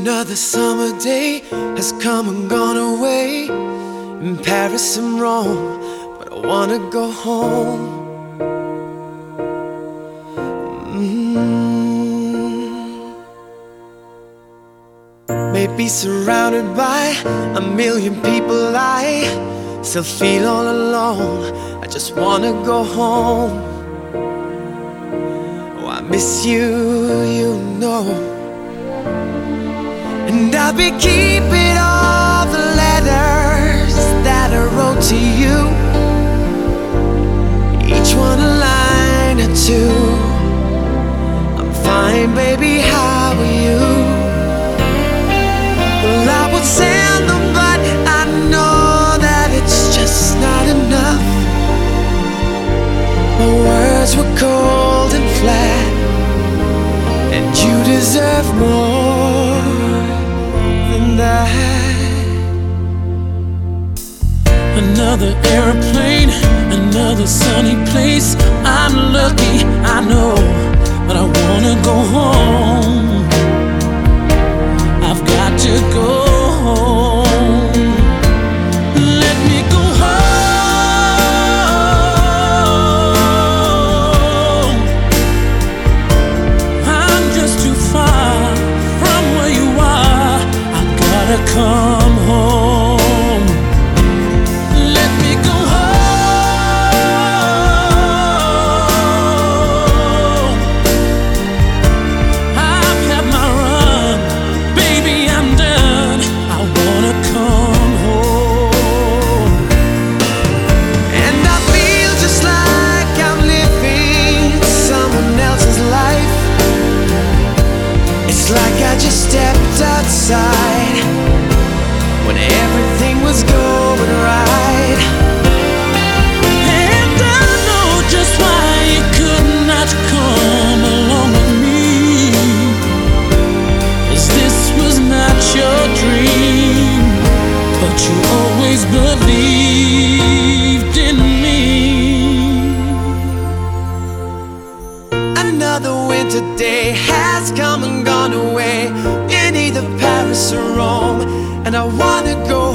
Another summer day has come and gone away in Paris and Rome, but I wanna go home. Mm. Maybe surrounded by a million people, I still feel all alone. I just wanna go home. Oh, I miss you, you know. And I'll be keeping all the letters that I wrote to you. Each one a line or two. I'm fine, baby, how are you? Well, I would send them, but I know that it's just not enough. My words were cold and flat, and you deserve more Another airplane, another sunny place. I'm lucky, I know, but I wanna go home. I've got to go home. Let me go home. I'm just too far from where you are. I gotta come stepped outside when everything was going right. And I know just why you could not come along with me. 'Cause this was not your dream, but you always believed in me. Another winter day has come and I wanna go